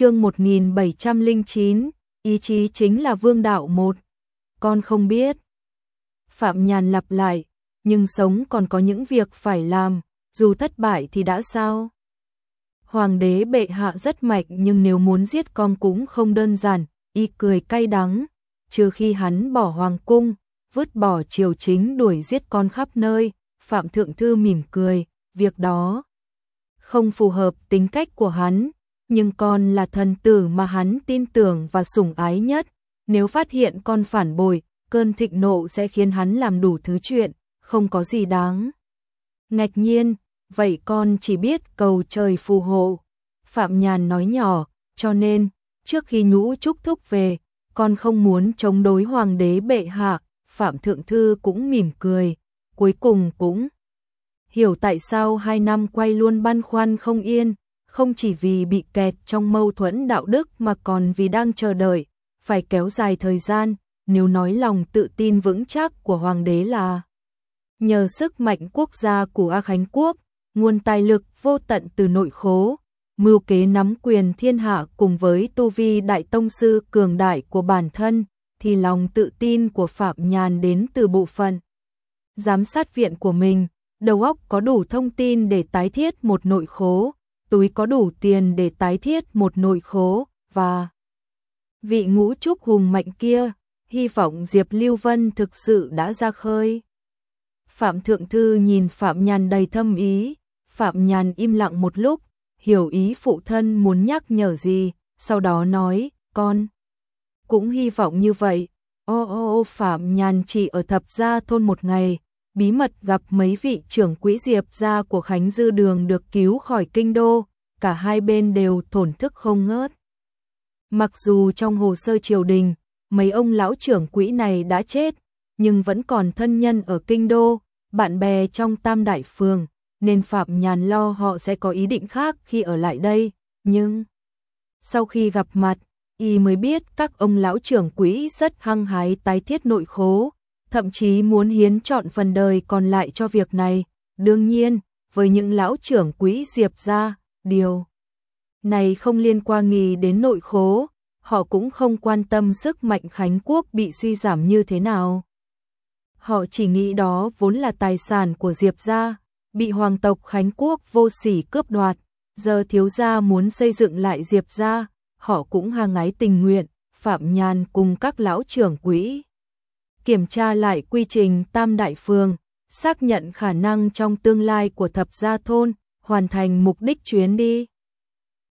chương 1709, ý chí chính là vương đạo một. Con không biết. Phạm Nhàn lặp lại, nhưng sống còn có những việc phải làm, dù thất bại thì đã sao? Hoàng đế bệ hạ rất mạnh nhưng nếu muốn giết con cũng không đơn giản, y cười cay đắng, trừ khi hắn bỏ hoàng cung, vứt bỏ triều chính đuổi giết con khắp nơi, Phạm Thượng Thư mỉm cười, việc đó không phù hợp tính cách của hắn, nhưng con là thần tử mà hắn tin tưởng và sủng ái nhất, nếu phát hiện con phản bội, cơn thịnh nộ sẽ khiến hắn làm đủ thứ chuyện, không có gì đáng. Ngạch nhiên, vậy con chỉ biết cầu trời phù hộ. Phạm Nhàn nói nhỏ, cho nên, trước khi nhũ trúc thúc về, con không muốn chống đối hoàng đế bệ hạ, Phạm Thượng Thư cũng mỉm cười, cuối cùng cũng hiểu tại sao hai năm quay luôn băn khoăn không yên, không chỉ vì bị kẹt trong mâu thuẫn đạo đức mà còn vì đang chờ đợi, phải kéo dài thời gian, nếu nói lòng tự tin vững chắc của hoàng đế là nhờ sức mạnh quốc gia của A Khánh Quốc, nguồn tài lực vô tận từ nội khố, mưu kế nắm quyền thiên hạ cùng với tu vi đại tông sư cường đại của bản thân, thì lòng tự tin của Phạm Nhàn đến từ bộ phận giám sát viện của mình, đầu óc có đủ thông tin để tái thiết một nội khố, túi có đủ tiền để tái thiết một nội khố, và vị ngũ trúc hùng mạnh kia, hy vọng Diệp Lưu Vân thực sự đã ra khơi. Phạm Thượng Thư nhìn Phạm Nhàn đầy thâm ý, Phạm Nhàn im lặng một lúc, hiểu ý phụ thân muốn nhắc nhở gì, sau đó nói, con cũng hy vọng như vậy. Ô ô ô Phạm Nhàn chỉ ở thập gia thôn một ngày, bí mật gặp mấy vị trưởng quỹ diệp gia của Khánh Dư Đường được cứu khỏi kinh đô, cả hai bên đều thổn thức không ngớt. Mặc dù trong hồ sơ triều đình, mấy ông lão trưởng quỹ này đã chết, nhưng vẫn còn thân nhân ở kinh đô, bạn bè trong tam đại phường, nên Phạm Nhàn lo họ sẽ có ý định khác khi ở lại đây, nhưng sau khi gặp mặt, y mới biết các ông lão trưởng quỹ rất hăng hái tái thiết nội khố, thậm chí muốn hiến chọn phần đời còn lại cho việc này. Đương nhiên, với những lão trưởng quỹ diệp ra, điều này không liên quan nghi đến nội khố, họ cũng không quan tâm sức mạnh Khánh Quốc bị suy giảm như thế nào. Họ chỉ nghĩ đó vốn là tài sản của Diệp gia, bị hoàng tộc Khánh Quốc vô sỉ cướp đoạt, giờ thiếu gia muốn xây dựng lại Diệp gia, họ cũng hàng ái tình nguyện, Phạm Nhàn cùng các lão trưởng quỹ. Kiểm tra lại quy trình tam đại phương, xác nhận khả năng trong tương lai của thập gia thôn, hoàn thành mục đích chuyến đi.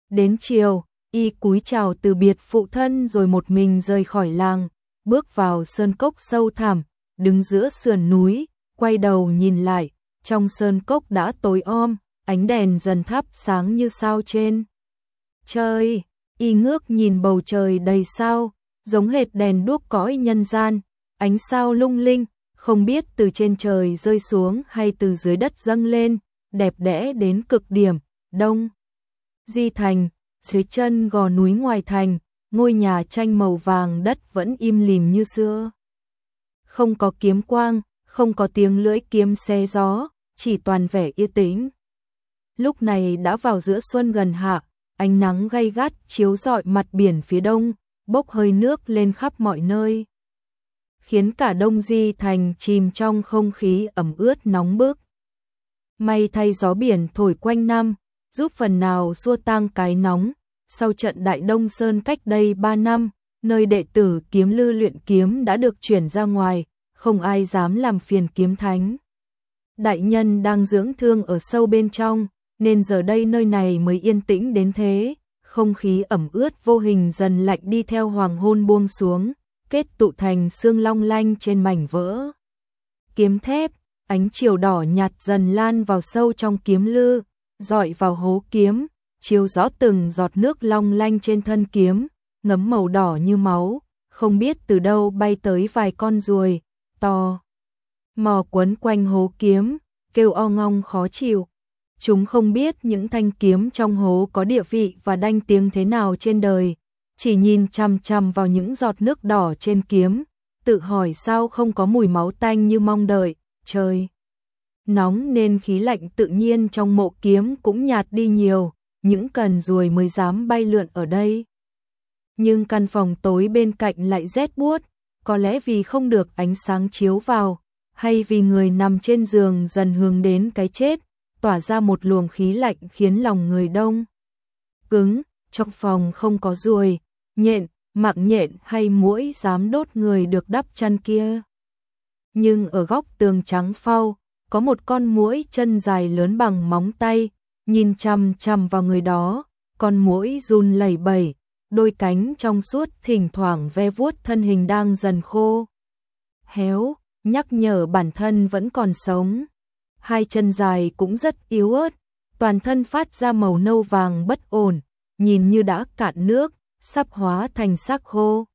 Đến chiều, y cúi chào từ biệt phụ thân rồi một mình rời khỏi làng, bước vào sơn cốc sâu thẳm, đứng giữa sườn núi, quay đầu nhìn lại, trong sơn cốc đã tối om, ánh đèn dần thắp sáng như sao trên. Trời, y ngước nhìn bầu trời đầy sao, giống hệt đèn đuốc cõi nhân gian, ánh sao lung linh, không biết từ trên trời rơi xuống hay từ dưới đất dâng lên, đẹp đẽ đến cực điểm, đông. Di thành, dưới chân gò núi ngoài thành, ngôi nhà tranh màu vàng đất vẫn im lìm như xưa. Không có kiếm quang, không có tiếng lưỡi kiếm xe gió, chỉ toàn vẻ yên tĩnh. Lúc này đã vào giữa xuân gần hạ, ánh nắng gay gắt chiếu rọi mặt biển phía đông, bốc hơi nước lên khắp mọi nơi. Khiến cả đông di thành chìm trong không khí ẩm ướt nóng bức. May thay gió biển thổi quanh năm, giúp phần nào xua tan cái nóng. Sau trận Đại Đông Sơn cách đây 3 năm, nơi đệ tử kiếm lư luyện kiếm đã được chuyển ra ngoài, không ai dám làm phiền kiếm thánh. Đại nhân đang dưỡng thương ở sâu bên trong, nên giờ đây nơi này mới yên tĩnh đến thế, không khí ẩm ướt vô hình dần lạnh đi theo hoàng hôn buông xuống, kết tụ thành xương long lanh trên mảnh vỡ. Kiếm thép, ánh chiều đỏ nhạt dần lan vào sâu trong kiếm lư, dọi vào hố kiếm, chiếu rõ từng giọt nước long lanh trên thân kiếm, ngấm màu đỏ như máu, không biết từ đâu bay tới vài con ruồi, to. Mò quấn quanh hố kiếm, kêu o ngong khó chịu. Chúng không biết những thanh kiếm trong hố có địa vị và đanh tiếng thế nào trên đời, chỉ nhìn chằm chằm vào những giọt nước đỏ trên kiếm, tự hỏi sao không có mùi máu tanh như mong đợi, trời. Nóng nên khí lạnh tự nhiên trong mộ kiếm cũng nhạt đi nhiều, những cần ruồi mới dám bay lượn ở đây. Nhưng căn phòng tối bên cạnh lại rét buốt, có lẽ vì không được ánh sáng chiếu vào, hay vì người nằm trên giường dần hướng đến cái chết, tỏa ra một luồng khí lạnh khiến lòng người đông. Cứng, trong phòng không có ruồi, nhện, mạng nhện hay muỗi dám đốt người được đắp chăn kia. Nhưng ở góc tường trắng phau, có một con muỗi chân dài lớn bằng móng tay, nhìn chằm chằm vào người đó, con muỗi run lẩy bẩy, đôi cánh trong suốt thỉnh thoảng ve vuốt thân hình đang dần khô. Héo, nhắc nhở bản thân vẫn còn sống. Hai chân dài cũng rất yếu ớt, toàn thân phát ra màu nâu vàng bất ổn, nhìn như đã cạn nước, sắp hóa thành xác khô.